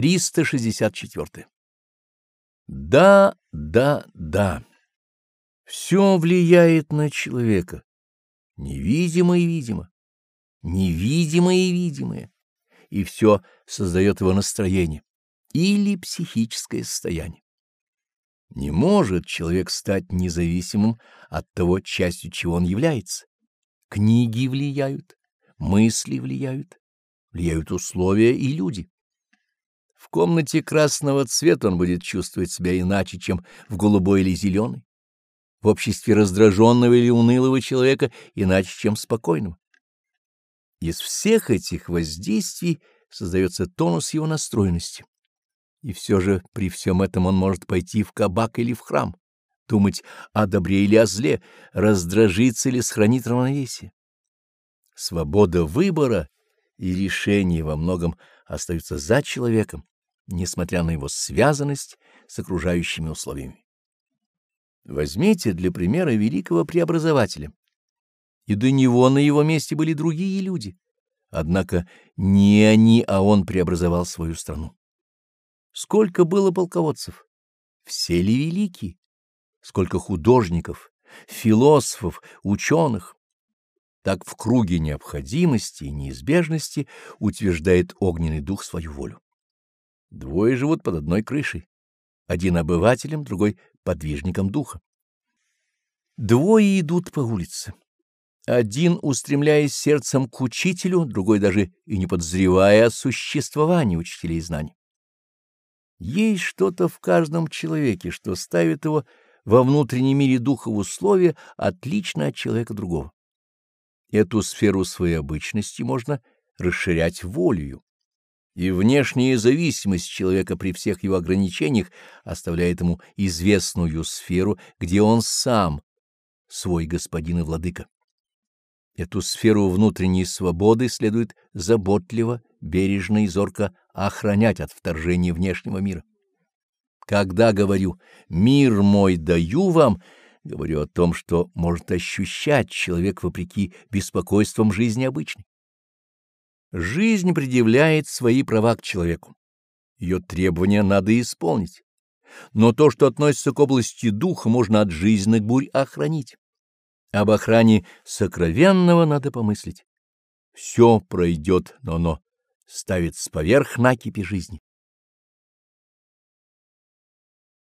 364. Да, да, да. Все влияет на человека. Невидимо и видимо. Невидимое и видимое. И все создает его настроение или психическое состояние. Не может человек стать независимым от того, частью чего он является. Книги влияют, мысли влияют, влияют условия и люди. В комнате красного цвета он будет чувствовать себя иначе, чем в голубой или зеленой. В обществе раздраженного или унылого человека иначе, чем спокойного. Из всех этих воздействий создается тонус его настроенности. И все же при всем этом он может пойти в кабак или в храм, думать о добре или о зле, раздражиться или сохранить равновесие. Свобода выбора и решения во многом остаются за человеком, несмотря на его связанность с окружающими условиями. Возьмите для примера великого преобразователя. И до него на его месте были другие люди. Однако не они, а он преобразовал свою страну. Сколько было полководцев? Все ли великие? Сколько художников, философов, ученых? Так в круге необходимости и неизбежности утверждает огненный дух свою волю. Двое живут под одной крышей. Один обывателем, другой подвижником духа. Двое идут по улице. Один, устремляясь сердцем к учителю, другой даже и не подозревая о существовании учителей знаний. Есть что-то в каждом человеке, что ставит его во внутреннем мире духа в условия, отлично от человека другого. Эту сферу своей обычности можно расширять волею и внешняя зависимость человека при всех его ограничениях оставляет ему известную сферу, где он сам свой господин и владыка. Эту сферу внутренней свободы следует заботливо, бережно и зорко охранять от вторжения внешнего мира. Когда говорю «мир мой даю вам», говорю о том, что может ощущать человек вопреки беспокойствам жизни обычной. Жизнь предъявляет свои права к человеку. Ее требования надо исполнить. Но то, что относится к области духа, можно от жизненных бурь охранить. Об охране сокровенного надо помыслить. Все пройдет, но оно ставится поверх накипи жизни.